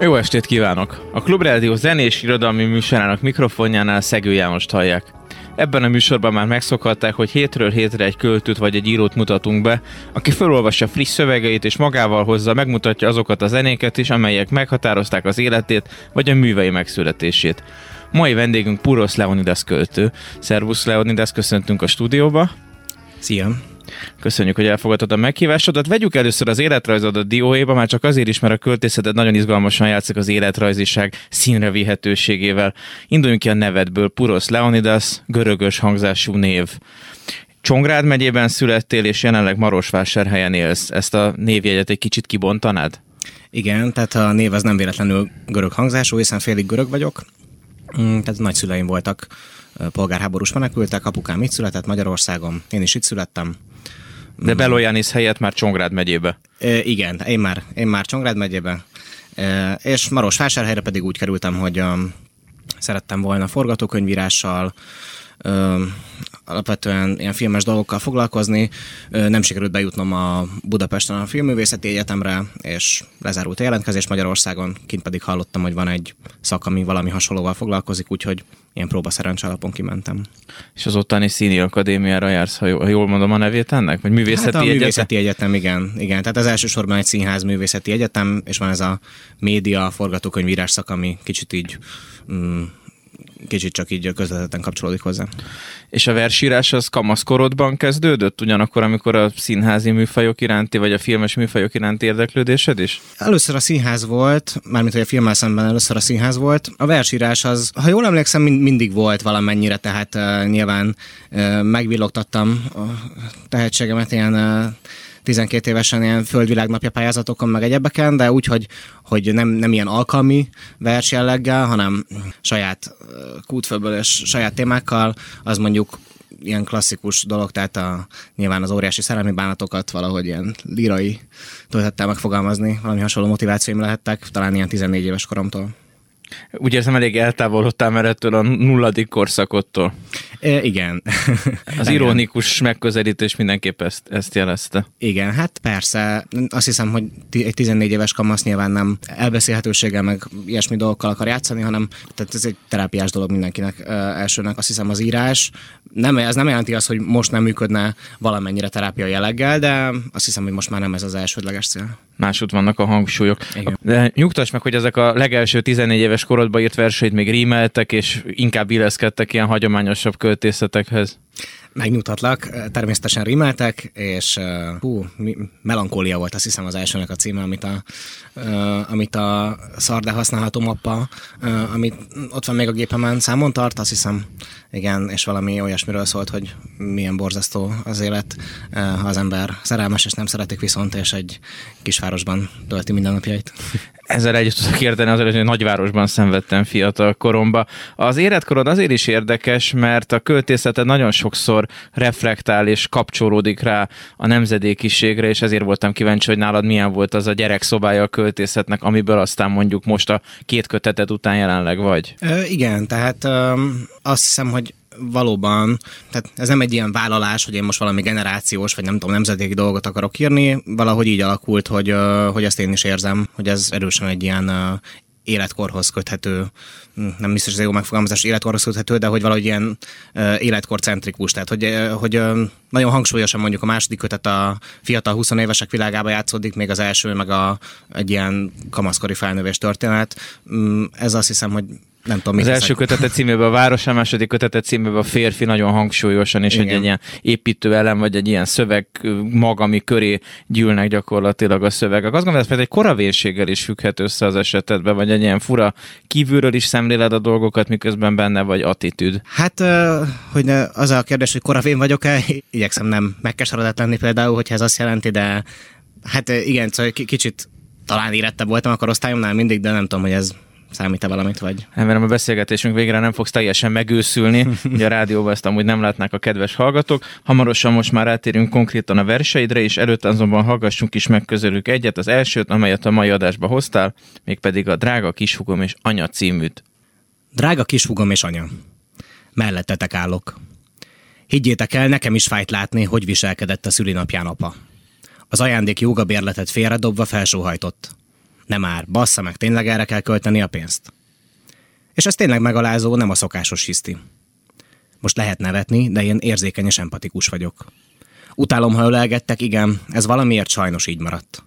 Jó estét kívánok! A Klubrádió zenés irodalmi műsorának mikrofonjánál Szegő Jánost hallják. Ebben a műsorban már megszokhatták, hogy hétről hétre egy költőt vagy egy írót mutatunk be, aki felolvassa friss szövegeit és magával hozza, megmutatja azokat a zenéket is, amelyek meghatározták az életét vagy a művei megszületését. Mai vendégünk Puros Leonidas költő. Szervusz Leonidas, köszöntünk a stúdióba. Szia! Köszönjük, hogy elfogadtad a meghívásodat. Vegyük először az életrajzodat dióhéjba, már csak azért is, mert a költészeted nagyon izgalmasan játszik az életrajziság színre vihetőségével. Induljunk ki a nevedből. Puros Leonidas, görögös hangzású név. Csongrád megyében születtél, és jelenleg Marosvásárhelyen élsz. Ezt a névjegyet egy kicsit kibontanád? Igen, tehát a név az nem véletlenül görög hangzású, hiszen félig görög vagyok. Mm, tehát nagyszüleim voltak polgárháborús menekültek, apukám itt született Magyarországon, én is itt születtem. De Belojánis helyett már Csongrád megyébe. E, igen, én már, én már Csongrád megyébe. E, és Marosvásárhelyre pedig úgy kerültem, hogy um, szerettem volna forgatókönyvírással, alapvetően ilyen filmes dolgokkal foglalkozni. Nem sikerült bejutnom a Budapesten a Filmművészeti Egyetemre, és lezárult a jelentkezés Magyarországon, kint pedig hallottam, hogy van egy szak, ami valami hasonlóval foglalkozik, úgyhogy ilyen próba szerencs alapon kimentem. És az ottani színi akadémiára jársz, ha jól mondom a nevét ennek? Vagy művészeti hát a egyetem? művészeti egyetem, igen. igen. Tehát az elsősorban egy színház művészeti egyetem, és van ez a média forgatókönyvírás szak, ami kicsit így mm, kicsit csak így közvetetten kapcsolódik hozzá. És a versírás az kamaszkorodban kezdődött, ugyanakkor, amikor a színházi műfajok iránti, vagy a filmes műfajok iránti érdeklődésed is? Először a színház volt, mármint hogy a filmmel szemben először a színház volt. A versírás az, ha jól emlékszem, mind, mindig volt valamennyire, tehát uh, nyilván uh, megvillogtattam a tehetségemet ilyen uh, 12 évesen ilyen földvilágnapja pályázatokon, meg egyebeken, de úgy, hogy, hogy nem, nem ilyen alkalmi vers jelleggel, hanem saját kútfőből és saját témákkal, az mondjuk ilyen klasszikus dolog, tehát a, nyilván az óriási szerelmi bánatokat valahogy ilyen lírai töltettel megfogalmazni, valami hasonló motivációim lehettek, talán ilyen 14 éves koromtól. Úgy érzem, elég eltávolodtál már ettől a nulladik korszakottól. E, igen. Az ironikus megközelítés mindenképp ezt, ezt jelezte. Igen, hát persze. Azt hiszem, hogy egy 14 éves kamasz nyilván nem elbeszélhetőséggel, meg ilyesmi dolgokkal akar játszani, hanem tehát ez egy terápiás dolog mindenkinek elsőnek. Azt hiszem az írás nem, ez nem jelenti azt, hogy most nem működne valamennyire terápia jelleggel, de azt hiszem, hogy most már nem ez az elsődleges cél. Másút vannak a hangsúlyok. Igen. De nyugtass meg, hogy ezek a legelső 14 éves korodban írt verseit még rímeltek, és inkább illeszkedtek ilyen hagyományosabb költészetekhez. Megnyugtatlak, természetesen rimeltek, és hú, melankólia volt azt hiszem az elsőnek a címe, amit a, uh, amit a szardá használható mappa, uh, amit ott van még a gépemen számon tart, azt hiszem, igen, és valami olyasmiről szólt, hogy milyen borzasztó az élet, uh, ha az ember szerelmes, és nem szeretik viszont, és egy kisvárosban tölti mindennapjait ezzel együtt tudok érteni azért, hogy nagyvárosban szenvedtem fiatal koromba. Az életkorod azért is érdekes, mert a költészete nagyon sokszor reflektál és kapcsolódik rá a nemzedékiségre, és ezért voltam kíváncsi, hogy nálad milyen volt az a gyerekszobája a költészetnek, amiből aztán mondjuk most a két kötetet után jelenleg vagy. Ö, igen, tehát ö, azt hiszem, hogy valóban, tehát ez nem egy ilyen vállalás, hogy én most valami generációs, vagy nem tudom, nemzedéki dolgot akarok írni, valahogy így alakult, hogy, hogy ezt én is érzem, hogy ez erősen egy ilyen életkorhoz köthető, hm, nem biztos, hogy jó megfogalmazás, életkorhoz köthető, de hogy valahogy ilyen életkorcentrikus, tehát hogy, hogy nagyon hangsúlyosan mondjuk a második kötet a fiatal 20 évesek világába játszódik, még az első meg a, egy ilyen kamaszkori felnövés történet. Um, ez azt hiszem, hogy nem tudom, Az első kötetet címében a város, a második kötetet címében a férfi nagyon hangsúlyosan, és egy, egy ilyen építő elem, vagy egy ilyen szöveg mag, ami köré gyűlnek gyakorlatilag a szövegek. Azt gondolom, ez egy koravénséggel is függhet össze az esetedben, vagy egy ilyen fura kívülről is szemléled a dolgokat, miközben benne vagy attitűd. Hát, hogy az a kérdés, hogy koravén vagyok-e, igyekszem nem megkeseredett lenni például, hogyha ez azt jelenti, de hát igen, szóval kicsit talán érettebb voltam a korosztályomnál mindig, de nem tudom, hogy ez számít-e valamit, vagy... Remélem a beszélgetésünk végre nem fogsz teljesen megőszülni, ugye a rádióban ezt amúgy nem látnák a kedves hallgatók. Hamarosan most már átérünk konkrétan a verseidre, és előtte azonban hallgassunk is meg közülük egyet, az elsőt, amelyet a mai adásba hoztál, mégpedig a Drága kisfugom és anya címűt. Drága kisfugom és anya, mellettetek állok. Higgyétek el, nekem is fájt látni, hogy viselkedett a szülinapján apa. Az ajándék jogabérletet félredobva felsóhajtott. Nem már, bassza meg, tényleg erre kell költeni a pénzt. És ez tényleg megalázó, nem a szokásos hiszti. Most lehet nevetni, de én érzékeny és empatikus vagyok. Utálom, ha ölelgettek, igen, ez valamiért sajnos így maradt.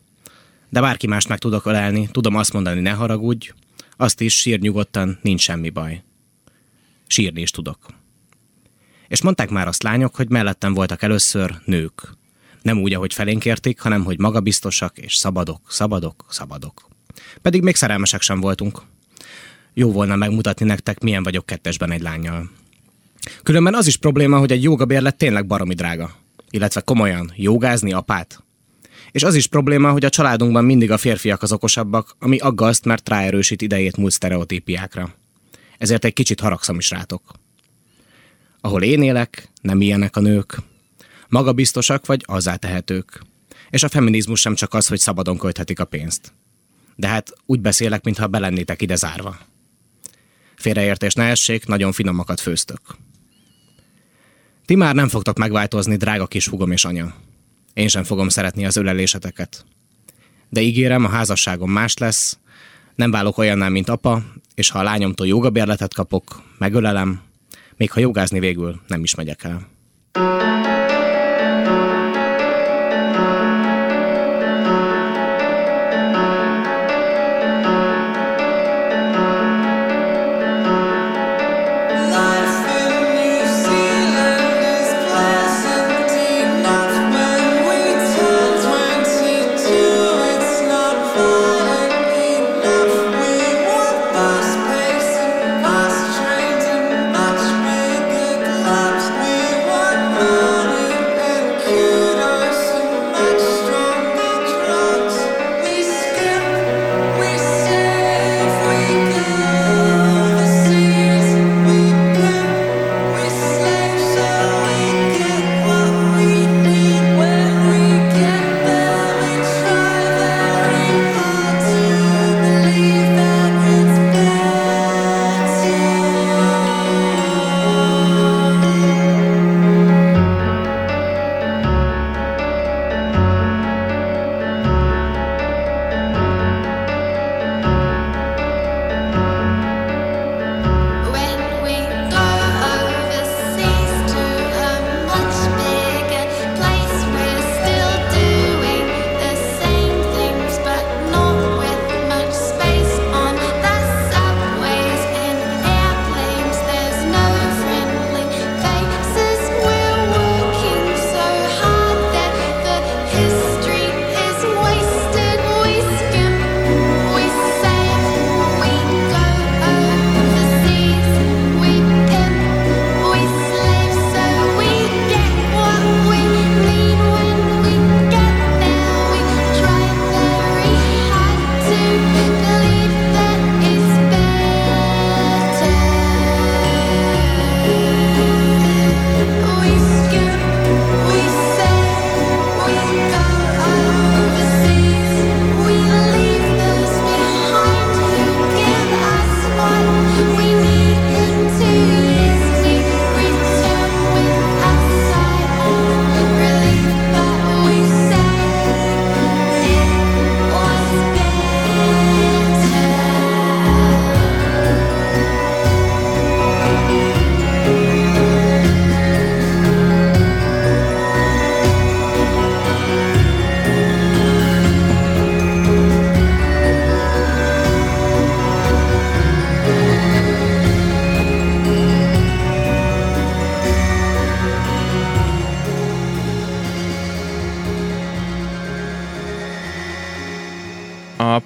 De bárki mást meg tudok ölelni, tudom azt mondani, ne haragudj, azt is sír nyugodtan, nincs semmi baj. Sírni is tudok. És mondták már azt lányok, hogy mellettem voltak először nők. Nem úgy, ahogy felénk értik, hanem hogy magabiztosak és szabadok, szabadok, szabadok. Pedig még szerelmesek sem voltunk. Jó volna megmutatni nektek, milyen vagyok kettesben egy lányjal. Különben az is probléma, hogy egy jogabérlet tényleg baromi drága. Illetve komolyan, jogázni apát. És az is probléma, hogy a családunkban mindig a férfiak az okosabbak, ami aggaszt, mert ráerősít idejét múlt sztereotípiákra. Ezért egy kicsit haragszom is rátok. Ahol én élek, nem ilyenek a nők. Magabiztosak vagy tehetők. És a feminizmus sem csak az, hogy szabadon költhetik a pénzt. De hát úgy beszélek, mintha belennétek ide zárva. Félreértés ne essék, nagyon finomakat főztök. Ti már nem fogtok megváltozni, drága kis hugom és anya. Én sem fogom szeretni az öleléseteket. De ígérem, a házasságom más lesz, nem válok olyannál, mint apa, és ha a lányomtól jogabérletet kapok, megölelem, még ha jogázni végül nem is megyek el.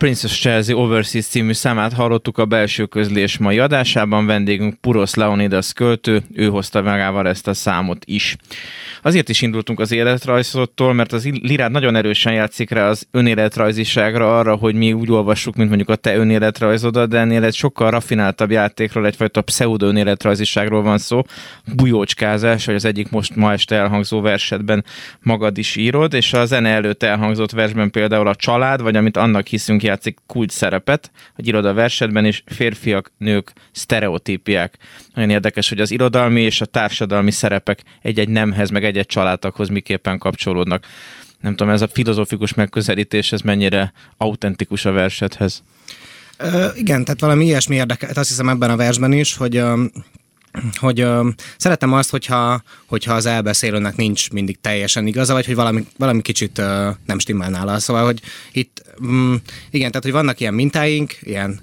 Princess Chelsea Overseas című számát hallottuk a belső közlés mai adásában. Vendégünk Puros Leonidas költő, ő hozta magával ezt a számot is. Azért is indultunk az életrajzottól, mert az Lirád nagyon erősen játszik rá az önéletrajziságra, arra, hogy mi úgy olvassuk, mint mondjuk a te önéletrajzodat, de ennél egy sokkal rafináltabb játékról, egyfajta pseudo önéletrajziságról van szó. Bujócskázás, hogy az egyik most ma este elhangzó versetben magad is írod, és a zene előtt elhangzott versben például a család, vagy amit annak hiszünk játszik kulcs szerepet, hogy írod a versetben, és férfiak, nők, sztereotípiák. Nagyon érdekes, hogy az irodalmi és a társadalmi szerepek egy-egy nemhez, meg egy-egy családtaghoz miképpen kapcsolódnak. Nem tudom, ez a filozófikus megközelítés, ez mennyire autentikus a versethez? Ö, igen, tehát valami ilyesmi érdekelt, azt hiszem ebben a versben is, hogy hogy ö, szeretem azt, hogyha, hogyha az elbeszélőnek nincs mindig teljesen igaza, vagy hogy valami, valami kicsit ö, nem stimmel nála. Szóval, hogy itt, mm, igen, tehát, hogy vannak ilyen mintáink, ilyen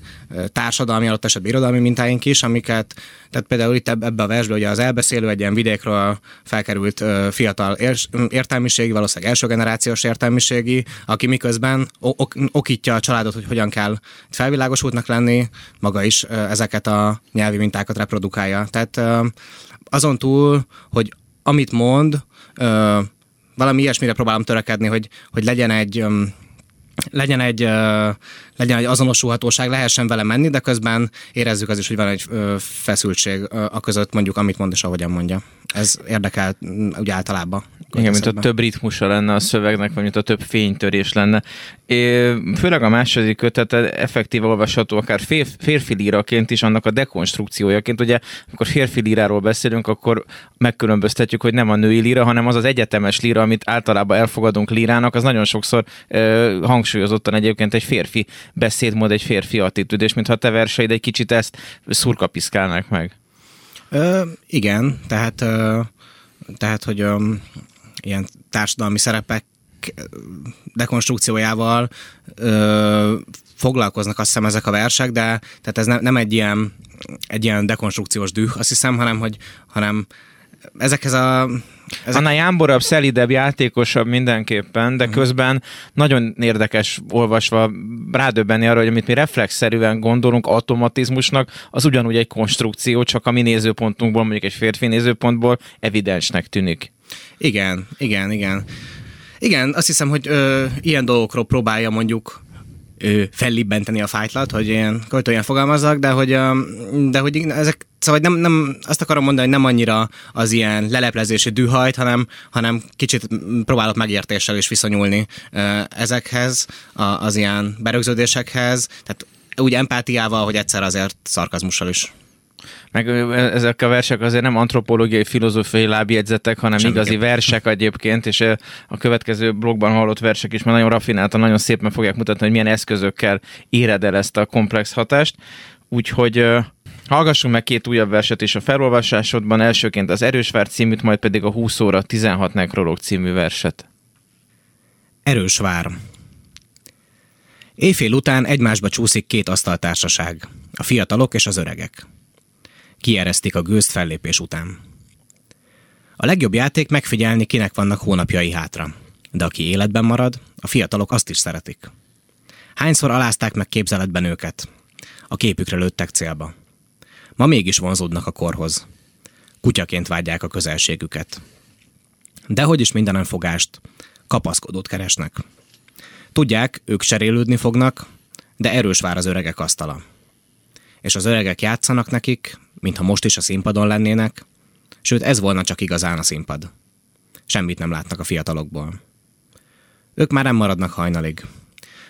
társadalmi, adott esetben irodalmi mintáink is, amiket, tehát például itt ebbe a versben ugye az elbeszélő egy ilyen vidékről felkerült fiatal értelmiségi, valószínűleg első generációs értelmiségi, aki miközben ok, okítja a családot, hogy hogyan kell felvilágosultnak lenni, maga is ezeket a nyelvi mintákat reprodukálja. Tehát azon túl, hogy amit mond, valami ilyesmire próbálom törekedni, hogy, hogy legyen egy legyen egy, legyen egy azonosulhatóság, lehessen vele menni, de közben érezzük az is, hogy van egy feszültség a között, mondjuk, amit mond és ahogyan mondja. Ez érdekel ugye általában. Igen, mint a több ritmusa lenne a szövegnek, vagy mint a több fénytörés lenne. É, főleg a második kötet effektív olvasható akár fér, férfi líraként is, annak a dekonstrukciójaként. Ugye, amikor férfi líráról beszélünk, akkor megkülönböztetjük, hogy nem a női líra, hanem az az egyetemes líra, amit általában elfogadunk lírának, az nagyon sokszor e, hangsúlyozottan egyébként egy férfi beszédmód, egy férfi attitűd, és mintha te verseid egy kicsit ezt szurkapiszkálnák meg. Ö, igen, tehát, ö, tehát hogy ö, ilyen társadalmi szerepek dekonstrukciójával ö, foglalkoznak azt hiszem ezek a versek, de tehát ez ne, nem egy ilyen, egy ilyen dekonstrukciós düh, azt hiszem, hanem, hogy, hanem ezekhez a ezek... Annál jámborabb, szelidebb, játékosabb mindenképpen, de uh-huh. közben nagyon érdekes olvasva rádöbbenni arra, hogy amit mi reflexzerűen gondolunk automatizmusnak, az ugyanúgy egy konstrukció, csak a mi nézőpontunkból, mondjuk egy férfi nézőpontból evidensnek tűnik. Igen, igen, igen. Igen, azt hiszem, hogy ö, ilyen dolgokról próbálja mondjuk fellibbenteni a fájtlat, hogy ilyen költően fogalmazzak, de hogy, de hogy ezek, szóval nem, nem, azt akarom mondani, hogy nem annyira az ilyen leleplezési dühajt, hanem, hanem kicsit próbálok megértéssel is viszonyulni ezekhez, az ilyen berögződésekhez, tehát úgy empátiával, hogy egyszer azért szarkazmussal is. Meg ezek a versek azért nem antropológiai, filozófiai lábjegyzetek, hanem Semmi igazi versek egyébként, és a következő blogban hallott versek is már nagyon rafináltan, nagyon szépen fogják mutatni, hogy milyen eszközökkel éred el ezt a komplex hatást. Úgyhogy Hallgassunk meg két újabb verset is a felolvasásodban, elsőként az Erősvár címűt, majd pedig a 20 óra 16 nekrológ című verset. Erősvár. Éjfél után egymásba csúszik két asztaltársaság, a fiatalok és az öregek kieresztik a gőzt fellépés után. A legjobb játék megfigyelni, kinek vannak hónapjai hátra. De aki életben marad, a fiatalok azt is szeretik. Hányszor alázták meg képzeletben őket? A képükre lőttek célba. Ma mégis vonzódnak a korhoz. Kutyaként vágyják a közelségüket. De hogy is mindenen fogást, kapaszkodót keresnek. Tudják, ők cserélődni fognak, de erős vár az öregek asztala. És az öregek játszanak nekik, mintha most is a színpadon lennének, sőt ez volna csak igazán a színpad. Semmit nem látnak a fiatalokból. Ők már nem maradnak hajnalig.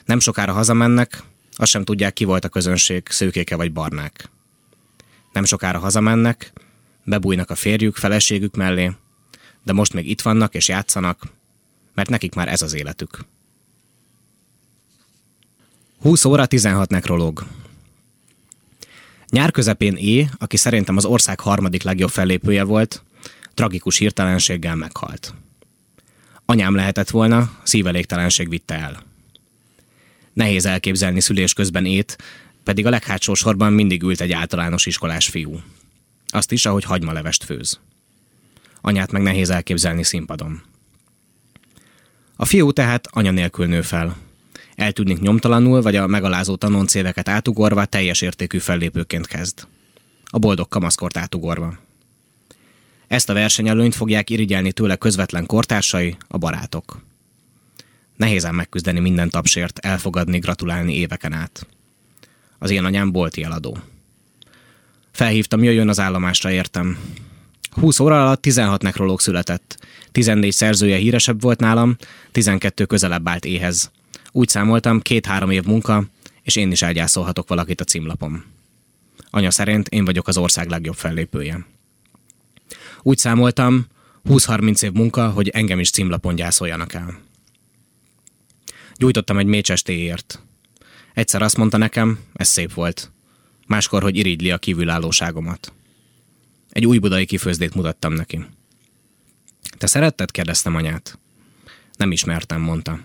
Nem sokára hazamennek, azt sem tudják, ki volt a közönség, szőkéke vagy barnák. Nem sokára hazamennek, bebújnak a férjük, feleségük mellé, de most még itt vannak és játszanak, mert nekik már ez az életük. 20 óra 16 nekrológ. Nyár közepén É, aki szerintem az ország harmadik legjobb fellépője volt, tragikus hirtelenséggel meghalt. Anyám lehetett volna, szívelégtelenség vitte el. Nehéz elképzelni szülés közben ét, pedig a leghátsó sorban mindig ült egy általános iskolás fiú. Azt is, ahogy hagymalevest főz. Anyát meg nehéz elképzelni színpadon. A fiú tehát anya nélkül nő fel, eltűnik nyomtalanul, vagy a megalázó tanoncéveket átugorva teljes értékű fellépőként kezd. A boldog kamaszkort átugorva. Ezt a versenyelőnyt fogják irigyelni tőle közvetlen kortársai, a barátok. Nehézen megküzdeni minden tapsért, elfogadni, gratulálni éveken át. Az én anyám bolti eladó. Felhívtam, jöjjön az állomásra értem. 20 óra alatt 16 nekrológ született. 14 szerzője híresebb volt nálam, 12 közelebb állt éhez. Úgy számoltam, két-három év munka, és én is elgyászolhatok valakit a címlapom. Anya szerint én vagyok az ország legjobb fellépője. Úgy számoltam, 20-30 év munka, hogy engem is címlapon gyászoljanak el. Gyújtottam egy mécsestéért. Egyszer azt mondta nekem, ez szép volt. Máskor, hogy irigyli a kívülállóságomat. Egy új budai kifőzdét mutattam neki. Te szeretted? kérdeztem anyát. Nem ismertem, mondta.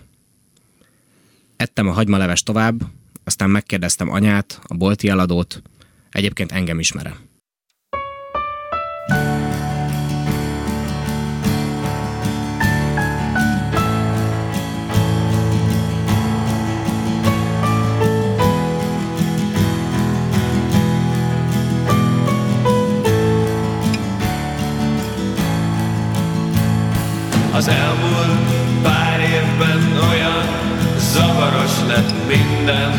Ettem a hagymaleves tovább, aztán megkérdeztem anyát, a bolti eladót, egyébként engem ismerem. Az elmúlt lett minden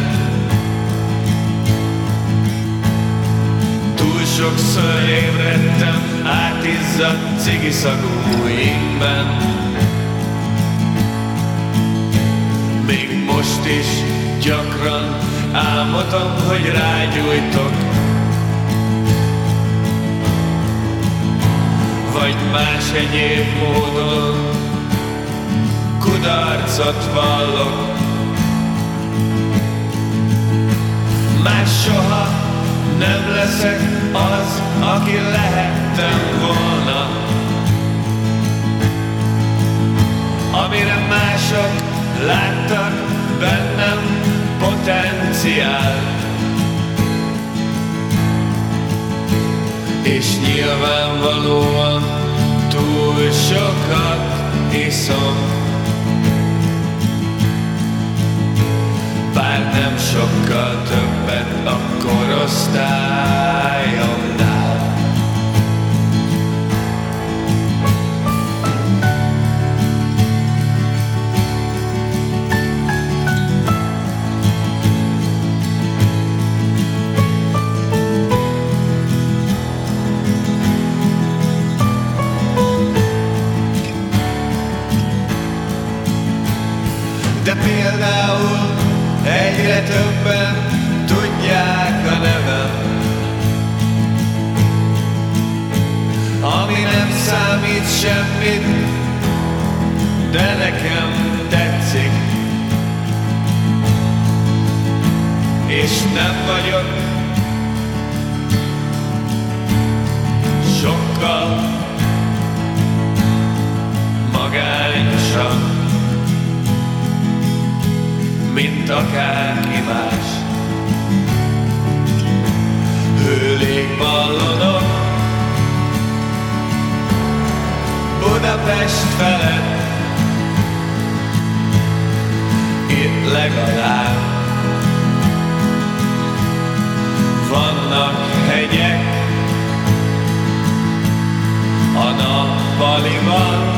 Túl sokszor ébredtem átizzadt cigiszagú ingben Még most is gyakran álmodom, hogy rágyújtok. Vagy más egyéb módon kudarcot vallok. Más soha nem leszek az, aki lehettem volna. Amire mások láttak bennem potenciált. És nyilvánvalóan túl sokat iszom Bár nem sokkal többet a korosztályomnál többen tudják a nevem. Ami nem számít semmit, de nekem tetszik. És nem vagyok mint akárki más. Hőlégballonok Budapest felett. Itt legalább vannak hegyek. A nappaliban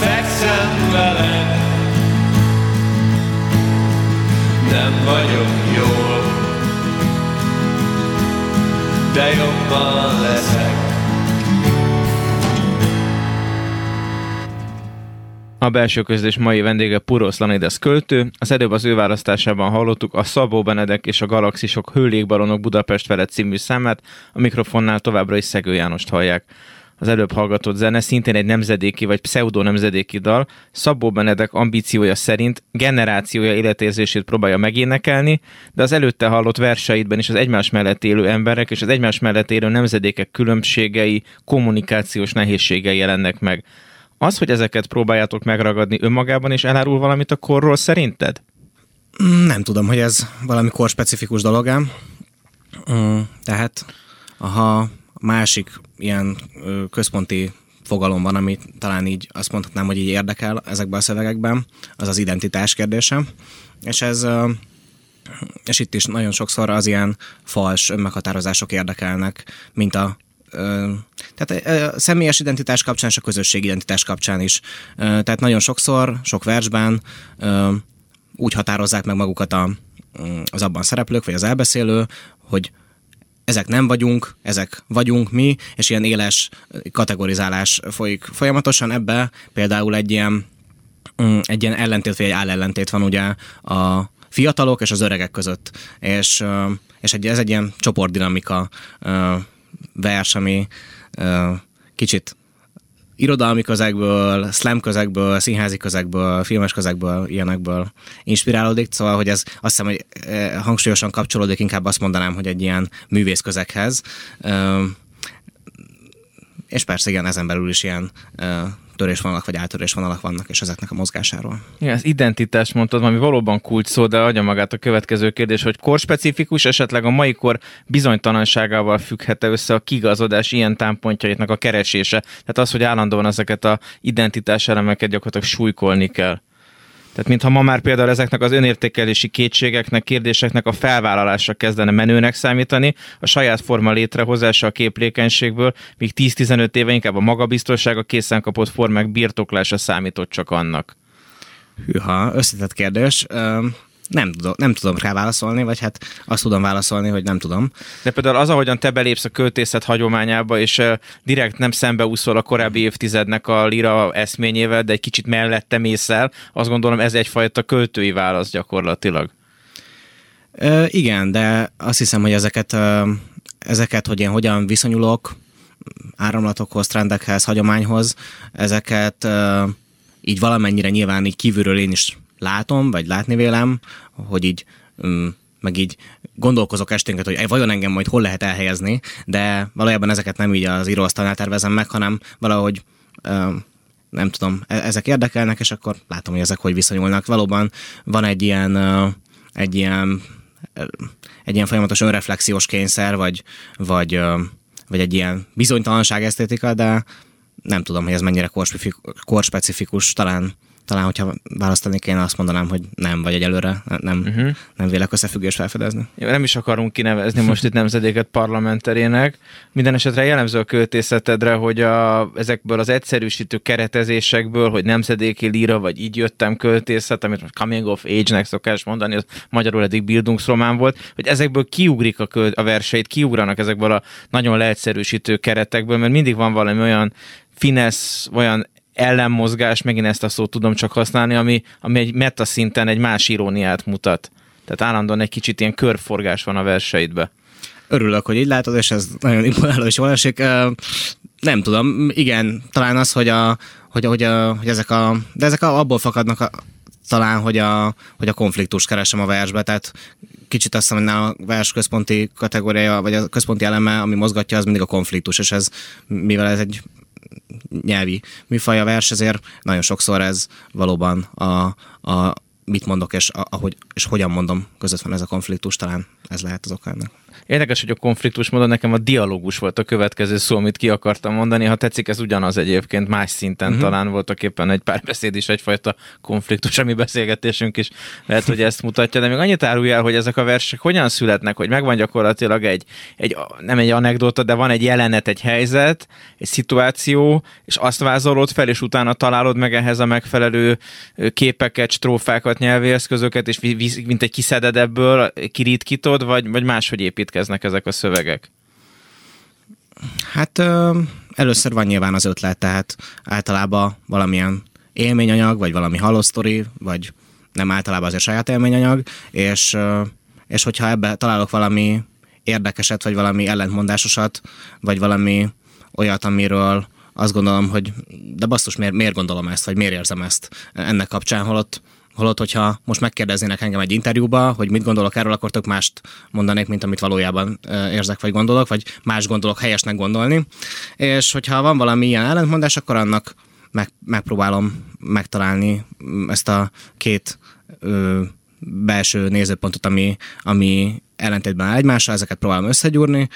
fekszem veled nem vagyok jól, de jobban leszek. A belső közlés mai vendége Puros Lanides költő. Az előbb az ő választásában hallottuk a Szabó Benedek és a Galaxisok Hőlékbalonok Budapest felett című számát, a mikrofonnál továbbra is Szegő Jánost hallják az előbb hallgatott zene szintén egy nemzedéki vagy pseudo-nemzedéki dal, Szabó Benedek ambíciója szerint generációja életérzését próbálja megénekelni, de az előtte hallott verseidben is az egymás mellett élő emberek és az egymás mellett élő nemzedékek különbségei, kommunikációs nehézségei jelennek meg. Az, hogy ezeket próbáljátok megragadni önmagában, és elárul valamit a korról szerinted? Nem tudom, hogy ez valami korspecifikus dolog ám. Mm, tehát, ha másik ilyen központi fogalom van, amit talán így azt mondhatnám, hogy így érdekel ezekben a szövegekben, az az identitás kérdése. És ez és itt is nagyon sokszor az ilyen fals önmeghatározások érdekelnek, mint a tehát a személyes identitás kapcsán és a közösségi identitás kapcsán is. Tehát nagyon sokszor, sok versben úgy határozzák meg magukat a, az abban szereplők, vagy az elbeszélő, hogy ezek nem vagyunk, ezek vagyunk mi, és ilyen éles kategorizálás folyik folyamatosan ebbe. Például egy ilyen, egy ilyen ellentét, vagy egy állellentét van ugye a fiatalok és az öregek között. És, és egy, ez egy ilyen csoportdinamika vers, ami kicsit irodalmi közegből, slam közegből, színházi közegből, filmes közegből, ilyenekből inspirálódik, szóval, hogy ez azt hiszem, hogy hangsúlyosan kapcsolódik, inkább azt mondanám, hogy egy ilyen művész közeghez. És persze igen, ezen belül is ilyen törésvonalak vagy átörésvonalak vannak, és ezeknek a mozgásáról. Igen, az identitást mondtad, ami valóban kulcs szó, de adja magát a következő kérdés, hogy korspecifikus, esetleg a mai kor bizonytalanságával függhet össze a kigazodás ilyen támpontjaitnak a keresése. Tehát az, hogy állandóan ezeket a identitás elemeket gyakorlatilag súlykolni kell. Tehát mintha ma már például ezeknek az önértékelési kétségeknek, kérdéseknek a felvállalása kezdene menőnek számítani, a saját forma létrehozása a képlékenységből, míg 10-15 éve inkább a magabiztosság, a készen kapott formák birtoklása számított csak annak. Hűha, összetett kérdés. Nem tudom, nem tudom rá válaszolni, vagy hát azt tudom válaszolni, hogy nem tudom. De például az, ahogyan te belépsz a költészet hagyományába, és uh, direkt nem szembeúszol a korábbi évtizednek a lira eszményével, de egy kicsit mellette mész el, azt gondolom ez egyfajta költői válasz gyakorlatilag. Ö, igen, de azt hiszem, hogy ezeket, ö, ezeket, hogy én hogyan viszonyulok áramlatokhoz, trendekhez, hagyományhoz, ezeket ö, így valamennyire nyilván így kívülről én is látom, vagy látni vélem, hogy így um, meg így gondolkozok esténket, hogy vajon engem majd hol lehet elhelyezni, de valójában ezeket nem így az íróasztalnál tervezem meg, hanem valahogy nem tudom, e-, ezek érdekelnek, és akkor látom, hogy ezek hogy viszonyulnak. Valóban van egy ilyen, egy ilyen, egy ilyen folyamatos önreflexiós kényszer, vagy, vagy, vagy egy ilyen bizonytalanság esztétika, de nem tudom, hogy ez mennyire korspecifikus, talán talán, hogyha választani kéne, azt mondanám, hogy nem, vagy egyelőre nem, uh-huh. nem vélek összefüggés felfedezni. Jó, nem is akarunk kinevezni most itt nemzedéket parlamenterének. Minden esetre jellemző a költészetedre, hogy a, ezekből az egyszerűsítő keretezésekből, hogy nemzedéki líra, vagy így jöttem költészet, amit most coming of age-nek szokás mondani, az magyarul eddig Bildungsromán volt, hogy ezekből kiugrik a, költ, a verseit, kiugranak ezekből a nagyon leegyszerűsítő keretekből, mert mindig van valami olyan finesz, olyan ellenmozgás, megint ezt a szót tudom csak használni, ami, ami egy meta szinten egy más iróniát mutat. Tehát állandóan egy kicsit ilyen körforgás van a verseidbe. Örülök, hogy így látod, és ez nagyon imponáló és jól esik. Nem tudom, igen, talán az, hogy, a, hogy, hogy, a, hogy ezek a, de ezek a, abból fakadnak a, talán, hogy a, hogy a konfliktus keresem a versbe, tehát kicsit azt hiszem, hogy a vers központi kategóriája, vagy a központi eleme, ami mozgatja, az mindig a konfliktus, és ez, mivel ez egy nyelvi műfaj a vers, ezért nagyon sokszor ez valóban a, a mit mondok, és, ahogy, és hogyan mondom között van ez a konfliktus, talán ez lehet az oka ennek. Érdekes, hogy a konfliktus módon nekem a dialógus volt a következő szó, amit ki akartam mondani. Ha tetszik, ez ugyanaz egyébként, más szinten uh-huh. talán voltak éppen egy pár beszéd is egyfajta konfliktus, ami beszélgetésünk is lehet, hogy ezt mutatja, de még annyit árulj el, hogy ezek a versek hogyan születnek, hogy megvan gyakorlatilag egy, egy nem egy anekdota, de van egy jelenet, egy helyzet, egy szituáció, és azt vázolod fel, és utána találod meg ehhez a megfelelő képeket, strófákat, nyelvi eszközöket, és mint egy kiszeded ebből, kiritkítod, vagy, vagy máshogy építkezed építkeznek ezek a szövegek? Hát először van nyilván az ötlet, tehát általában valamilyen élményanyag, vagy valami halosztori, vagy nem általában azért saját élményanyag, és, és hogyha ebbe találok valami érdekeset, vagy valami ellentmondásosat, vagy valami olyat, amiről azt gondolom, hogy de basszus, miért, miért gondolom ezt, vagy miért érzem ezt ennek kapcsán, holott Holott, hogyha most megkérdeznének engem egy interjúba, hogy mit gondolok erről, akkor tök mást mondanék, mint amit valójában érzek vagy gondolok, vagy más gondolok helyesnek gondolni. És hogyha van valami ilyen ellentmondás, akkor annak meg, megpróbálom megtalálni ezt a két ö, belső nézőpontot, ami, ami ellentétben áll egymással, ezeket próbálom összegyúrni,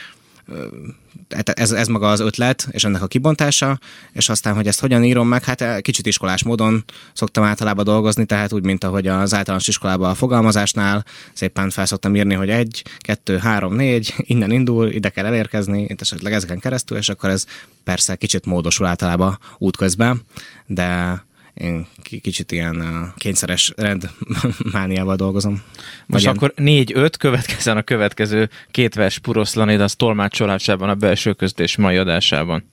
ez, ez maga az ötlet, és ennek a kibontása, és aztán, hogy ezt hogyan írom meg, hát kicsit iskolás módon szoktam általában dolgozni, tehát úgy, mint ahogy az általános iskolában a fogalmazásnál szépen felszoktam írni, hogy egy, kettő, három, négy, innen indul, ide kell elérkezni, itt esetleg ezeken keresztül, és akkor ez persze kicsit módosul általában útközben, de én kicsit ilyen kényszeres rendmániával dolgozom. Most Vagy akkor négy-öt következzen a következő két vers Puroszlanid, az tolmácsolásában a belső köztés mai adásában.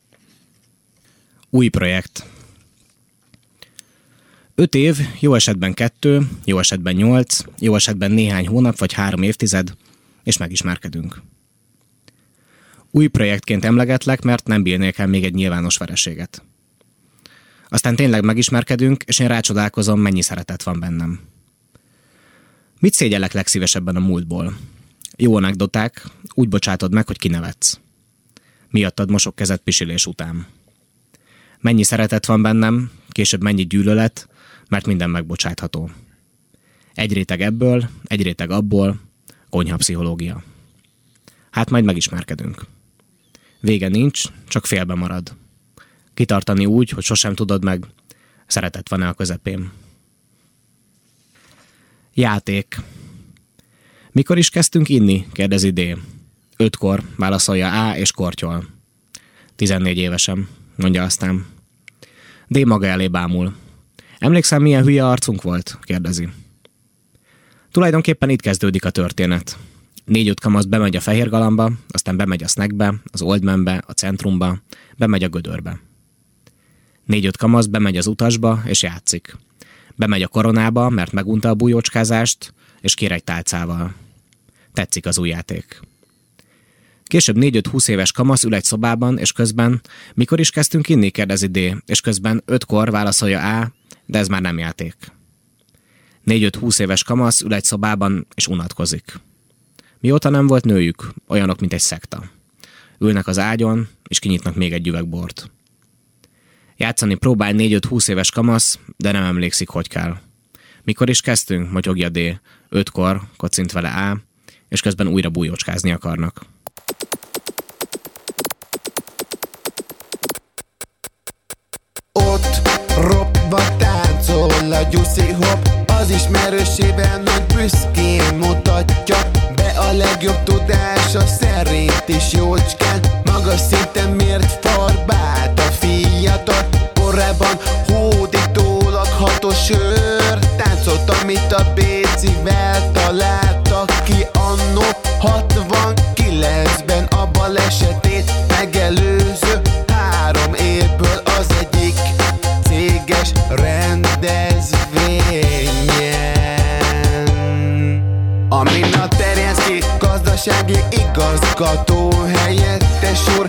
Új projekt. Öt év, jó esetben kettő, jó esetben nyolc, jó esetben néhány hónap vagy három évtized, és megismerkedünk. Új projektként emlegetlek, mert nem bírnék el még egy nyilvános vereséget. Aztán tényleg megismerkedünk, és én rácsodálkozom, mennyi szeretet van bennem. Mit szégyellek legszívesebben a múltból? Jó anekdoták, úgy bocsátod meg, hogy kinevetsz. Miattad mosok kezet pisilés után. Mennyi szeretet van bennem, később mennyi gyűlölet, mert minden megbocsátható. Egy réteg ebből, egy réteg abból, konyha pszichológia. Hát majd megismerkedünk. Vége nincs, csak félbe marad kitartani úgy, hogy sosem tudod meg, szeretet van-e a közepén. Játék. Mikor is kezdtünk inni? kérdezi D. Ötkor, válaszolja A és kortyol. 14 évesen, mondja aztán. D maga elé bámul. Emlékszem, milyen hülye arcunk volt? kérdezi. Tulajdonképpen itt kezdődik a történet. Négy-öt kamasz bemegy a fehér galamba, aztán bemegy a snackbe, az oldmanbe, a centrumba, bemegy a gödörbe. Négy-öt kamasz bemegy az utasba, és játszik. Bemegy a koronába, mert megunta a bújócskázást, és kér egy tálcával. Tetszik az új játék. Később négy-öt-húsz éves kamasz ül egy szobában, és közben, mikor is kezdtünk inni, kérdezi D, és közben ötkor válaszolja A, de ez már nem játék. Négy-öt-húsz éves kamasz ül egy szobában, és unatkozik. Mióta nem volt nőjük, olyanok, mint egy szekta. Ülnek az ágyon, és kinyitnak még egy üveg bort. Játszani próbál 4-5-20 éves kamasz, de nem emlékszik, hogy kell. Mikor is kezdtünk, motyogja D. Ötkor, kocint vele A, és közben újra bújócskázni akarnak. Ott ropva táncol a gyuszi hop Az ismerősével nagy büszkén mutatja Be a legjobb tudása szerint is jócskán Magas szinten mért farbát fiatal Korábban hódítólag hatos sör. Táncolt, amit a Bécivel találtak ki annó 69-ben a balesetét megelőző három évből az egyik céges rendezvényen. Amin a terjeszti gazdasági igazgató helyettes úr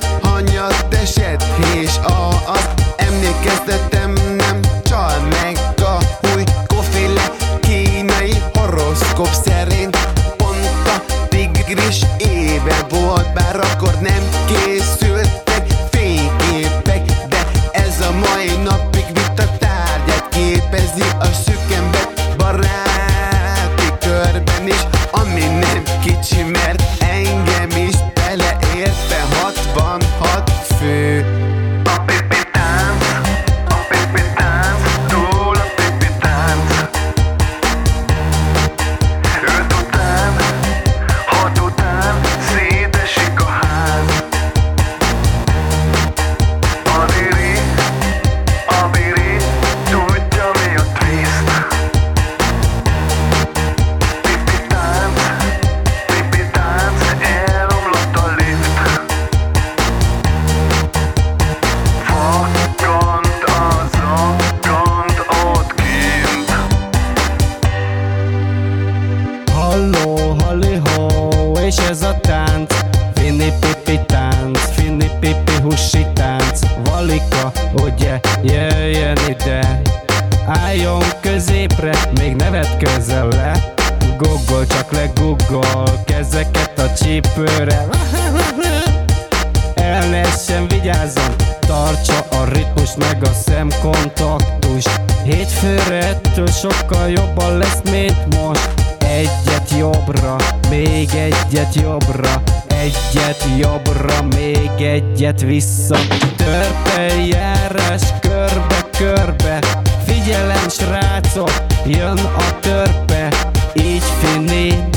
vigyázzon Tartsa a ritmus meg a szemkontaktus. Hétfőre ettől sokkal jobban lesz, mint most. Egyet jobbra, még egyet jobbra egyet jobbra, még egyet vissza. Törpeljárás körbe-körbe Figyelem srácok, jön a törpe. Így fini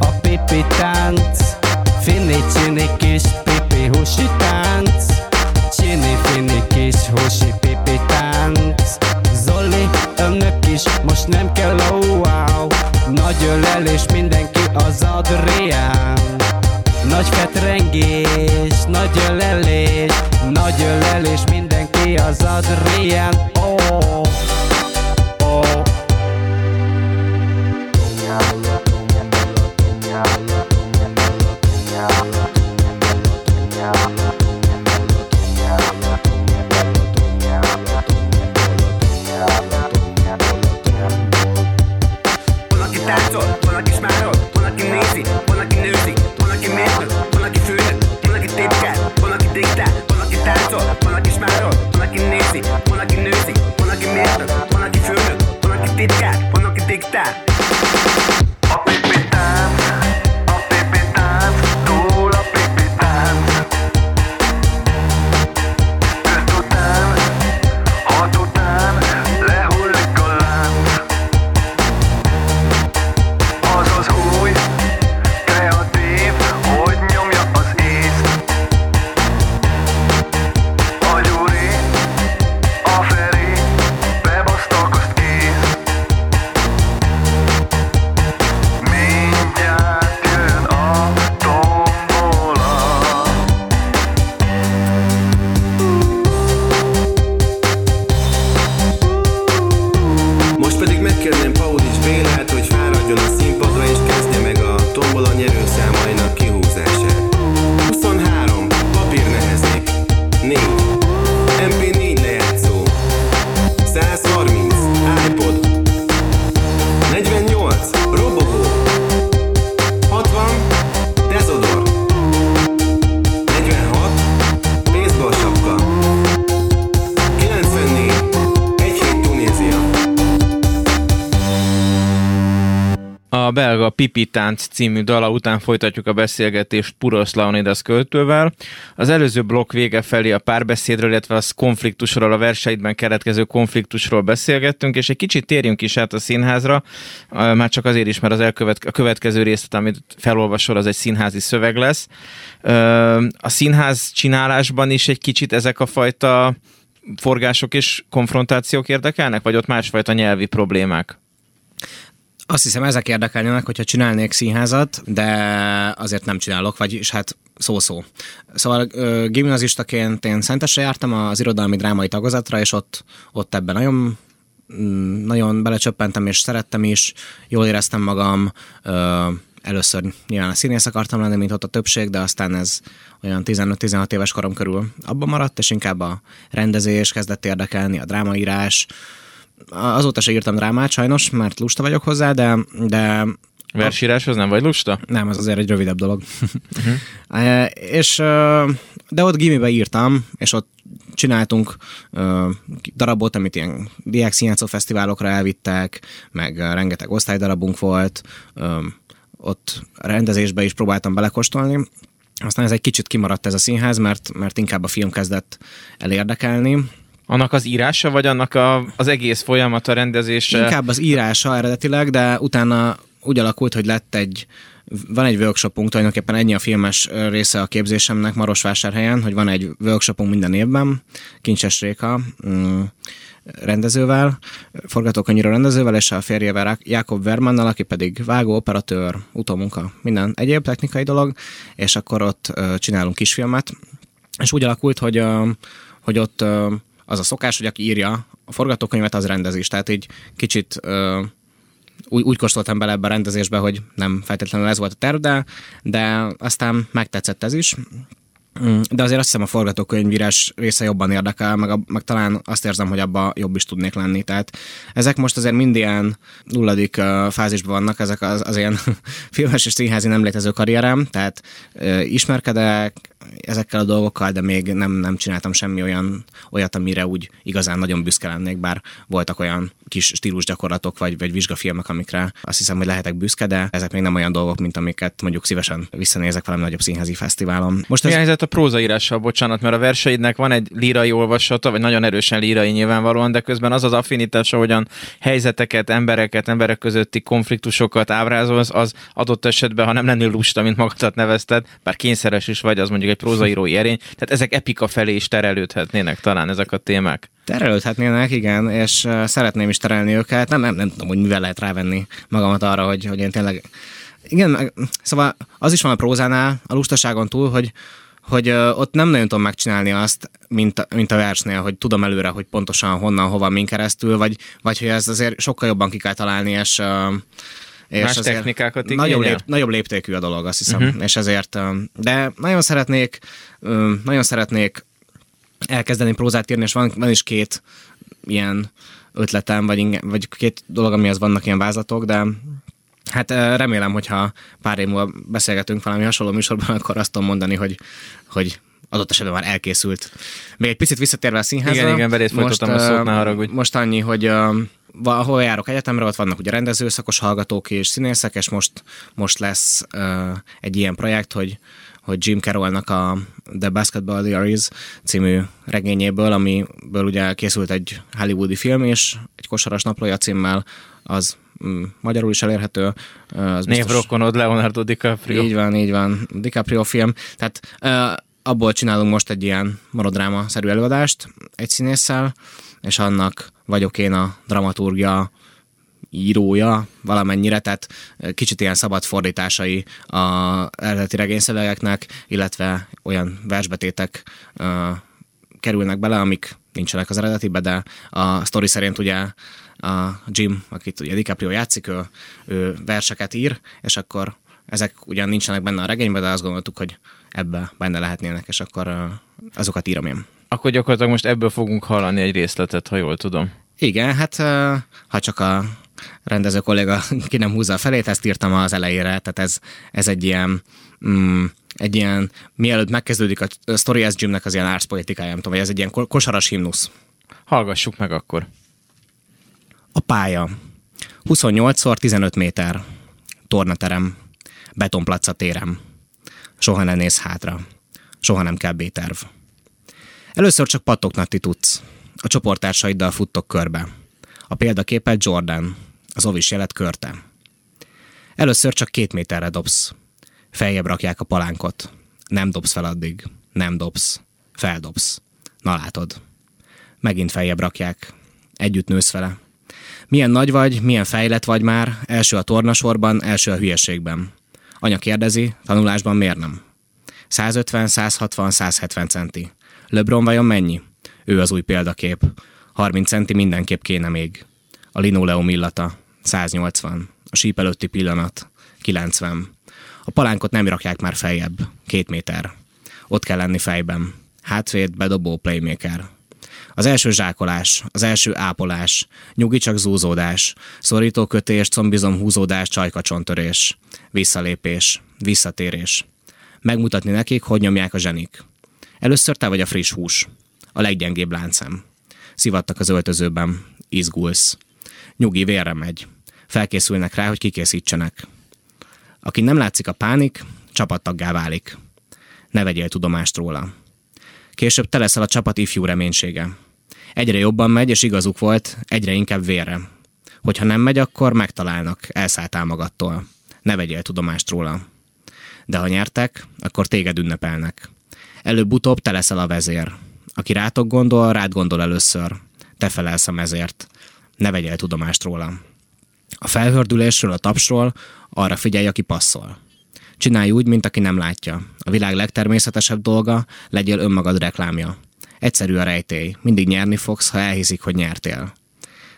a pipi tánc. Fini csini kis pipi husi tánc. Csini fini husi pipi tánc. Zoli, önök is, most nem kell a wow. Nagy ölelés, mindenki az Adrián. Nagy fetrengés, nagy ölelés Nagy ölelés, mindenki az Adrián. Oh. Tánc című dala után folytatjuk a beszélgetést Puros Leonidas költővel. Az előző blokk vége felé a párbeszédről, illetve a konfliktusról, a verseidben keletkező konfliktusról beszélgettünk, és egy kicsit térjünk is át a színházra, már csak azért is, mert az elkövet, a következő részt, amit felolvasol, az egy színházi szöveg lesz. A színház csinálásban is egy kicsit ezek a fajta forgások és konfrontációk érdekelnek, vagy ott másfajta nyelvi problémák? Azt hiszem, ezek érdekelnének, hogyha csinálnék színházat, de azért nem csinálok, vagyis hát szó-szó. Szóval ö, gimnazistaként én Szentesre jártam az irodalmi drámai tagozatra, és ott, ott ebben nagyon mm, nagyon belecsöppentem, és szerettem is, jól éreztem magam, először nyilván a színész akartam lenni, mint ott a többség, de aztán ez olyan 15-16 éves korom körül abban maradt, és inkább a rendezés kezdett érdekelni, a drámaírás, azóta se írtam drámát sajnos, mert lusta vagyok hozzá, de, de Versíráshoz nem vagy lusta? nem, az azért egy rövidebb dolog. Uh-huh. és, ö, de ott gimibe írtam, és ott csináltunk ö, darabot, amit ilyen diák színjátszó fesztiválokra elvittek, meg rengeteg osztálydarabunk volt, ö, ott rendezésbe is próbáltam belekóstolni, aztán ez egy kicsit kimaradt ez a színház, mert, mert inkább a film kezdett el érdekelni. Annak az írása, vagy annak a, az egész folyamat a rendezése? Inkább az írása eredetileg, de utána úgy alakult, hogy lett egy, van egy workshopunk, tulajdonképpen ennyi a filmes része a képzésemnek Marosvásárhelyen, hogy van egy workshopunk minden évben, Kincses Réka mm, rendezővel, forgatókönyvíró rendezővel, és a férjével Jákob Vermannal, aki pedig vágó, operatőr, utómunka, minden egyéb technikai dolog, és akkor ott csinálunk kisfilmet, és úgy alakult, hogy, hogy ott az a szokás, hogy aki írja a forgatókönyvet, az rendezi is. Tehát így kicsit ö, úgy, úgy kóstoltam bele ebbe a rendezésbe, hogy nem feltétlenül ez volt a terv, de, de aztán megtetszett ez is. Mm, De azért azt hiszem a forgatókönyvírás része jobban érdekel, meg, a, meg talán azt érzem, hogy abba jobb is tudnék lenni. Tehát ezek most azért mind ilyen nulladik uh, fázisban vannak, ezek az, az ilyen filmes és színházi nem létező karrierem, tehát uh, ismerkedek, ezekkel a dolgokkal, de még nem, nem csináltam semmi olyan, olyat, amire úgy igazán nagyon büszke lennék, bár voltak olyan kis stílusgyakorlatok vagy, vagy vizsgafilmek, amikre azt hiszem, hogy lehetek büszke, de ezek még nem olyan dolgok, mint amiket mondjuk szívesen visszanézek valami nagyobb színházi fesztiválon. Most Mi ez... a helyzet a prózaírással, bocsánat, mert a verseidnek van egy lírai olvasata, vagy nagyon erősen lírai nyilvánvalóan, de közben az az affinitása, hogyan helyzeteket, embereket, emberek közötti konfliktusokat ábrázolsz, az adott esetben, ha nem lennél lusta, mint magadat nevezted, bár kényszeres is vagy, az mondjuk egy prózaírói erény, tehát ezek epika felé is terelődhetnének talán ezek a témák. Terelődhetnének, igen, és szeretném is terelni őket. Nem, nem, nem tudom, hogy mivel lehet rávenni magamat arra, hogy, hogy én tényleg... Igen, szóval az is van a prózánál, a lustaságon túl, hogy, hogy ott nem nagyon tudom megcsinálni azt, mint, mint a versnél, hogy tudom előre, hogy pontosan honnan, hova, min keresztül, vagy, vagy hogy ez azért sokkal jobban ki kell találni, és és Más technikákat igényel? nagyobb, lép, nagyobb léptékű a dolog, azt hiszem, uh-huh. és ezért, de nagyon szeretnék, nagyon szeretnék elkezdeni prózát írni, és van, van is két ilyen ötletem, vagy, vagy két dolog, amihez vannak ilyen vázlatok, de hát remélem, hogyha pár év múlva beszélgetünk valami hasonló műsorban, akkor azt tudom mondani, hogy, hogy adott esetben már elkészült. Még egy picit visszatérve a színházra. Igen, igen, belét most, a szót, ne haragudj. Most annyi, hogy ahol járok egyetemre, ott vannak ugye rendezőszakos hallgatók és színészek, és most, most lesz uh, egy ilyen projekt, hogy hogy Jim Carrollnak a The Basketball Diaries című regényéből, amiből ugye készült egy hollywoodi film, és egy kosaras naplója címmel az mm, magyarul is elérhető. Az Névrokonod Leonardo DiCaprio. Így van, így van. DiCaprio film. Tehát uh, abból csinálunk most egy ilyen marodráma-szerű előadást egy színésszel, és annak vagyok én a dramaturgia, írója valamennyire, tehát kicsit ilyen szabad fordításai a eredeti regényszövegeknek, illetve olyan versbetétek uh, kerülnek bele, amik nincsenek az eredetibe, de a sztori szerint ugye a Jim, akit ugye DiCaprio játszik, ő, ő verseket ír, és akkor ezek ugyan nincsenek benne a regényben, de azt gondoltuk, hogy ebbe benne lehetnének, és akkor azokat írom én. Akkor gyakorlatilag most ebből fogunk hallani egy részletet, ha jól tudom. Igen, hát ha csak a rendező kolléga ki nem húzza a felét, ezt írtam az elejére, tehát ez, ez egy ilyen mm, egy ilyen, mielőtt megkezdődik a Story as Jimnek az ilyen árszpolitikája, nem tudom, vagy ez egy ilyen kosaras himnusz. Hallgassuk meg akkor. A pálya. 28x15 méter. Tornaterem. Betonplaca térem. Soha ne néz hátra. Soha nem kell B-terv. Először csak pattognak tudsz. A csoportársaiddal futtok körbe. A példaképet Jordan, az ovis jelet körte. Először csak két méterre dobsz. Feljebb rakják a palánkot. Nem dobsz fel addig. Nem dobsz. Feldobsz. Na látod. Megint feljebb rakják. Együtt nősz vele. Milyen nagy vagy, milyen fejlett vagy már, első a tornasorban, első a hülyeségben. Anya kérdezi, tanulásban miért nem? 150, 160, 170 centi. LeBron vajon mennyi? Ő az új példakép. 30 centi mindenképp kéne még. A linoleum illata. 180. A síp előtti pillanat. 90. A palánkot nem rakják már feljebb. Két méter. Ott kell lenni fejben. Hátvéd, bedobó, playmaker. Az első zsákolás, az első ápolás, nyugi csak zúzódás, szorítókötés, combizom húzódás, csajkacsontörés, visszalépés, visszatérés. Megmutatni nekik, hogy nyomják a zsenik. Először te vagy a friss hús, a leggyengébb láncem. Szivattak az öltözőben, izgulsz. Nyugi vérre megy. Felkészülnek rá, hogy kikészítsenek. Aki nem látszik a pánik, csapattaggá válik. Ne vegyél tudomást róla. Később te leszel a csapat ifjú reménysége. Egyre jobban megy, és igazuk volt, egyre inkább vérre. Hogyha nem megy, akkor megtalálnak, elszálltál magattól. Ne vegyél tudomást róla. De ha nyertek, akkor téged ünnepelnek. Előbb-utóbb te leszel a vezér. Aki rátok gondol, rád gondol először. Te felelsz a mezért. Ne vegyél tudomást róla. A felhördülésről, a tapsról arra figyelj, aki passzol. Csinálj úgy, mint aki nem látja. A világ legtermészetesebb dolga, legyél önmagad reklámja. Egyszerű a rejtély. Mindig nyerni fogsz, ha elhiszik, hogy nyertél.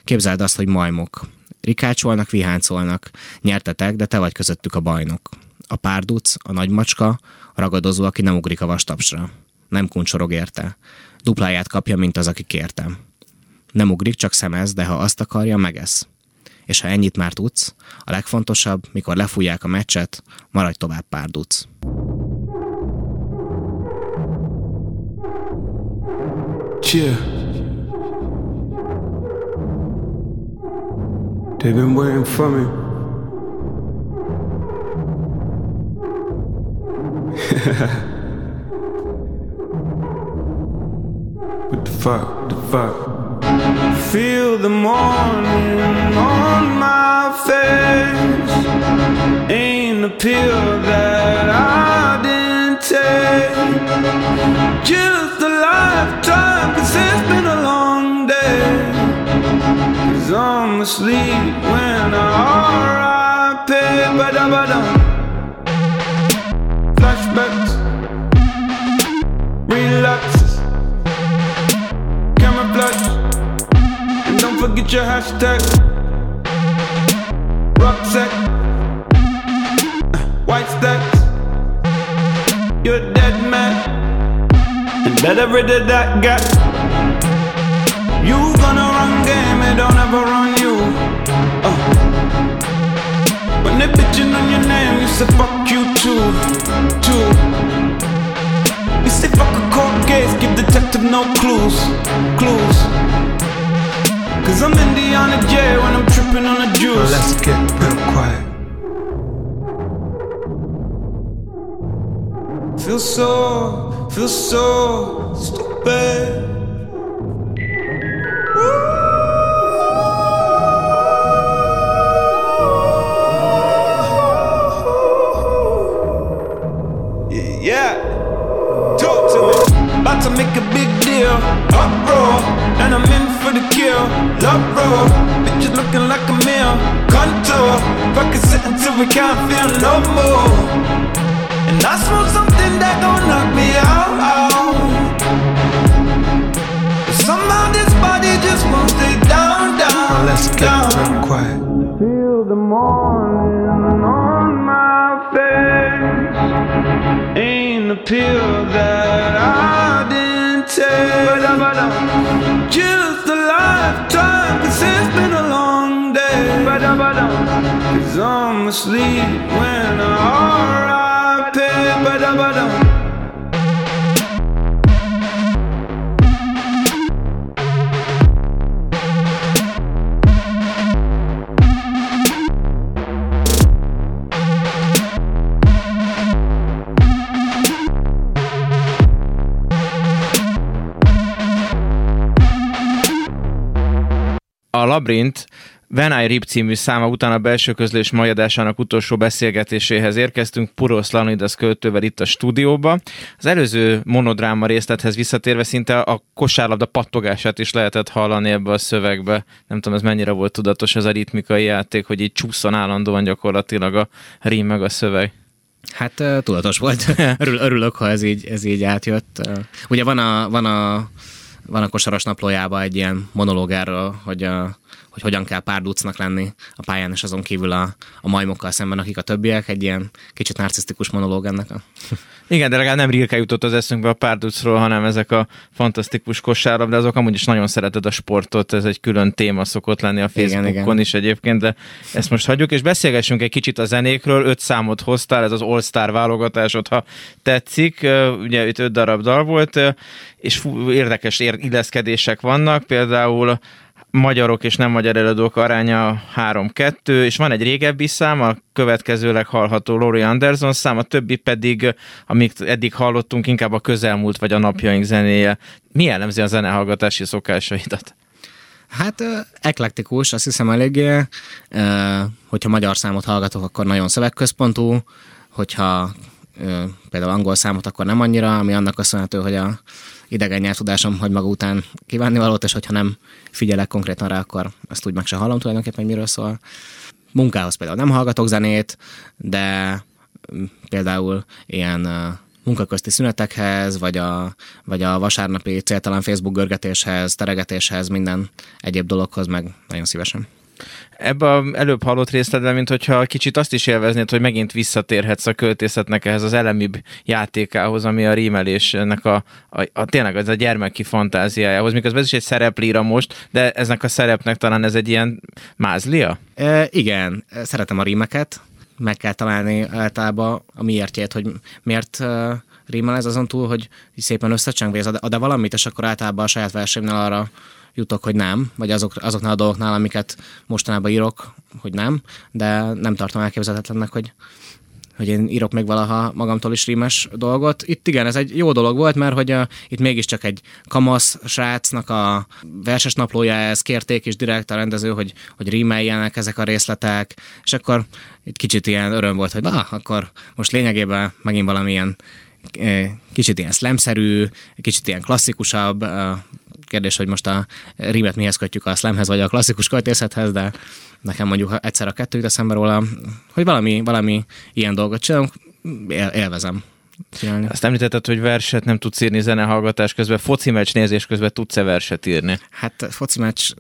Képzeld azt, hogy majmok. Rikácsolnak, viháncolnak. Nyertetek, de te vagy közöttük a bajnok a párduc, a nagymacska, a ragadozó, aki nem ugrik a vastapsra. Nem kuncsorog érte. Dupláját kapja, mint az, aki kértem. Nem ugrik, csak szemez, de ha azt akarja, megesz. És ha ennyit már tudsz, a legfontosabb, mikor lefújják a meccset, maradj tovább párduc. Cheer. They've been waiting for me. what the fuck? The fuck? Feel the morning on my face. Ain't a pill that I didn't take. Just a lifetime, cause it's been a long day. Cause I'm asleep when I R.I.P. Ba-da-ba-dum. Flashbacks, forget your hashtag. Rucksack, white stacks, you're dead man, and better rid of that gap. You gonna run game, it don't ever run you. Uh. When they bitching on your name, you say fuck you too, too. You say fuck a court case, give detective no clues, clues. Cause I'm Indiana J when I'm tripping on the juice. let's get real quiet. Feel so, feel so stupid. Yeah, talk to me. About to make a big deal. Uproar, and I'm in for the kill. Love roll, bitches looking like a meal. Contour, fucking sit until we can't feel no more. And I smoke something that gon' knock me out. But somehow this body just won't stay down, down. let's get down. quiet. Feel the morning on my face. Ain't a pill that I didn't take. Just a lifetime, cause it's been a long day. Cause I'm asleep when I R.I.P. Labyrinth When I Rip című száma után a belső közlés mai adásának utolsó beszélgetéséhez érkeztünk Puros Lanidas költővel itt a stúdióba. Az előző monodráma részlethez visszatérve szinte a kosárlabda pattogását is lehetett hallani ebbe a szövegbe. Nem tudom, ez mennyire volt tudatos ez a ritmikai játék, hogy így csúszon állandóan gyakorlatilag a rím meg a szöveg. Hát tudatos volt. Örül, örülök, ha ez így, ez így átjött. Ugye van a, van a van a kosaras naplójában egy ilyen monológ erről, hogy, hogy hogyan kell párducnak lenni a pályán, és azon kívül a, a majmokkal szemben, akik a többiek, egy ilyen kicsit narcisztikus monológ ennek a... Igen, de legalább nem Rilke jutott az eszünkbe a párducról, hanem ezek a fantasztikus kosárlab, de azok amúgy is nagyon szereted a sportot, ez egy külön téma szokott lenni a Facebookon igen, igen. is egyébként, de ezt most hagyjuk, és beszélgessünk egy kicsit a zenékről, öt számot hoztál, ez az All Star válogatásod, ha tetszik, ugye itt öt darab dal volt, és érdekes illeszkedések vannak, például magyarok és nem magyar előadók aránya 3-2, és van egy régebbi szám, a következőleg hallható Lori Anderson szám, a többi pedig, amit eddig hallottunk, inkább a közelmúlt vagy a napjaink zenéje. Mi jellemzi a zenehallgatási szokásaidat? Hát eklektikus, azt hiszem eléggé. Hogyha magyar számot hallgatok, akkor nagyon szövegközpontú, hogyha például angol számot, akkor nem annyira, ami annak köszönhető, hogy a idegen nyelvtudásom hogy maga után kívánni valót, és hogyha nem figyelek konkrétan rá, akkor azt úgy meg se hallom tulajdonképpen, miről szól. Munkához például nem hallgatok zenét, de mm, például ilyen munkaközti szünetekhez, vagy a, vagy a vasárnapi céltalan Facebook görgetéshez, teregetéshez, minden egyéb dologhoz meg nagyon szívesen. Ebbe előbb hallott részletben, mint hogyha kicsit azt is élveznéd, hogy megint visszatérhetsz a költészetnek ehhez az elemibb játékához, ami a rímelésnek a, a, a tényleg az a gyermeki fantáziájához, miközben ez is egy szereplíra most, de eznek a szerepnek talán ez egy ilyen mázlia? E, igen, szeretem a rímeket, meg kell találni általában a miértjét, hogy miért rímel ez azon túl, hogy szépen összecseng, vagy ez ad- ad-e valamit, és akkor általában a saját verseimnél arra jutok, hogy nem, vagy azok, azoknál a dolgoknál, amiket mostanában írok, hogy nem, de nem tartom elképzelhetetlennek, hogy hogy én írok még valaha magamtól is rímes dolgot. Itt igen, ez egy jó dolog volt, mert hogy a, itt mégiscsak egy kamasz srácnak a verses naplója, ez kérték is direkt a rendező, hogy, hogy rímeljenek ezek a részletek, és akkor itt kicsit ilyen öröm volt, hogy na, akkor most lényegében megint valamilyen eh, kicsit ilyen slamszerű, kicsit ilyen klasszikusabb, eh, kérdés, hogy most a rímet mihez kötjük a slamhez, vagy a klasszikus költészethez, de nekem mondjuk egyszer a kettő jut eszembe róla, hogy valami, valami ilyen dolgot csinálunk, él, élvezem csinálni. Azt említetted, hogy verset nem tudsz írni zenehallgatás közben, foci meccs nézés közben tudsz-e verset írni? Hát foci meccs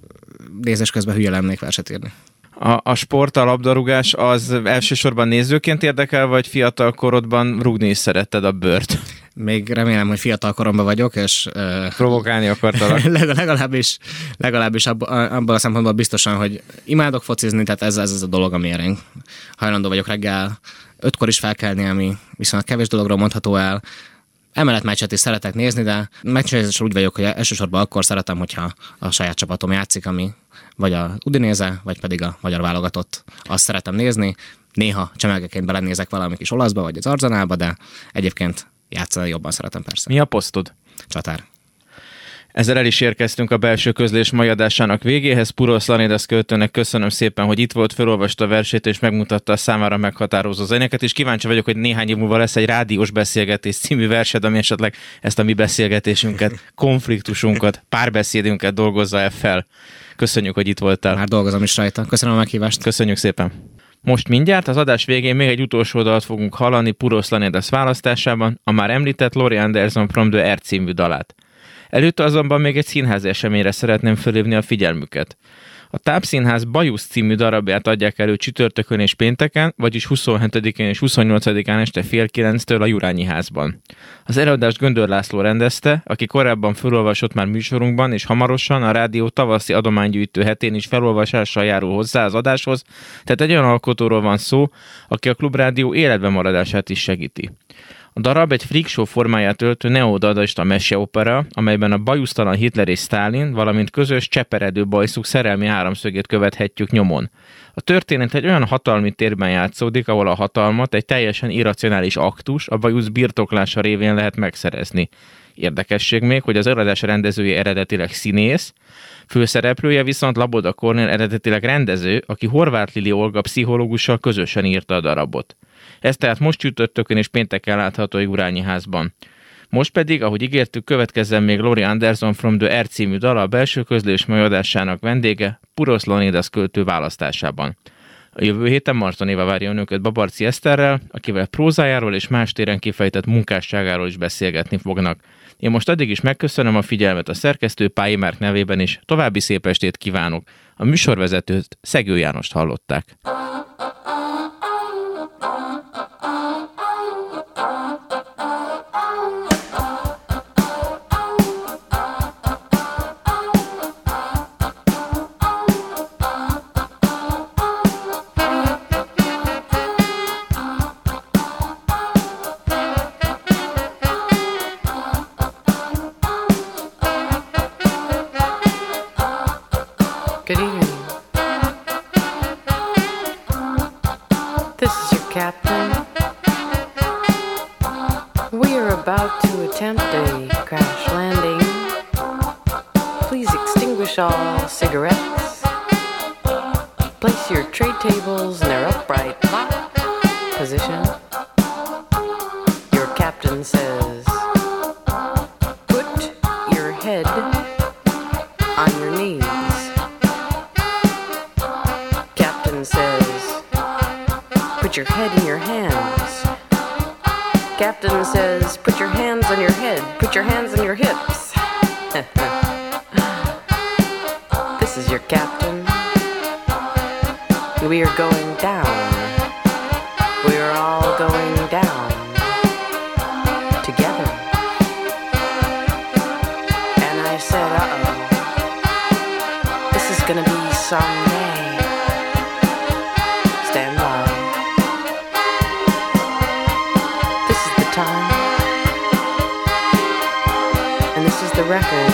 nézés közben hülye lennék verset írni. A, a sport, a labdarúgás az elsősorban nézőként érdekel, vagy fiatal korodban rugni is szeretted a bőrt? Még remélem, hogy fiatal koromban vagyok, és Provokálni akartalak. legalábbis, legalábbis abból a szempontból biztosan, hogy imádok focizni, tehát ez, ez, ez a dolog, amiért én hajlandó vagyok reggel ötkor is felkelni, ami viszont kevés dologról mondható el. Emellett meccset is szeretek nézni, de meccsnézésre úgy vagyok, hogy elsősorban akkor szeretem, hogyha a saját csapatom játszik, ami vagy a Udinéze, vagy pedig a magyar válogatott. Azt szeretem nézni. Néha csemelgeként belenézek valami kis olaszba, vagy az arzanába, de egyébként játszani jobban szeretem persze. Mi a posztod? Csatár. Ezzel el is érkeztünk a belső közlés mai adásának végéhez. Purosz Lanidas költőnek köszönöm szépen, hogy itt volt, felolvasta a versét és megmutatta a számára meghatározó zenéket, és kíváncsi vagyok, hogy néhány év múlva lesz egy rádiós beszélgetés című versed, ami esetleg ezt a mi beszélgetésünket, konfliktusunkat, párbeszédünket dolgozza el fel. Köszönjük, hogy itt voltál. Már dolgozom is rajta. Köszönöm a meghívást. Köszönjük szépen. Most mindjárt az adás végén még egy utolsó dalt fogunk hallani Purosz Lanidas választásában, a már említett Laurie Anderson from the Air című dalát. Előtte azonban még egy színházi eseményre szeretném fölhívni a figyelmüket. A Tápszínház Bajusz című darabját adják elő csütörtökön és pénteken, vagyis 27-én és 28-án este fél kilenctől a Jurányi házban. Az előadást Göndör László rendezte, aki korábban felolvasott már műsorunkban, és hamarosan a rádió tavaszi adománygyűjtő hetén is felolvasással járul hozzá az adáshoz, tehát egy olyan alkotóról van szó, aki a klubrádió életben maradását is segíti. A darab egy freak show formáját öltő neodadaista meseopera, amelyben a bajusztalan Hitler és Stalin, valamint közös cseperedő bajszuk szerelmi háromszögét követhetjük nyomon. A történet egy olyan hatalmi térben játszódik, ahol a hatalmat egy teljesen irracionális aktus, a bajusz birtoklása révén lehet megszerezni. Érdekesség még, hogy az előadás rendezője eredetileg színész, főszereplője viszont Laboda Kornél eredetileg rendező, aki Horváth Lili Olga pszichológussal közösen írta a darabot. Ez tehát most csütörtökön és pénteken látható Jurányi házban. Most pedig, ahogy ígértük, következzen még Lori Anderson from the Air című dala a belső közlés mai vendége Purosz Lonidas költő választásában. A jövő héten Marton Éva várja önöket Babarci Eszterrel, akivel prózájáról és más téren kifejtett munkásságáról is beszélgetni fognak. Én most addig is megköszönöm a figyelmet a szerkesztő Pályi nevében is, további szép estét kívánok. A műsorvezetőt Szegő Jánost hallották. Captain. We are about to attempt a crash landing. Please extinguish all cigarettes. Place your tray tables in their upright position. going down. We're all going down. Together. And I said, uh oh. This is gonna be some day. Stand by. This is the time. And this is the record.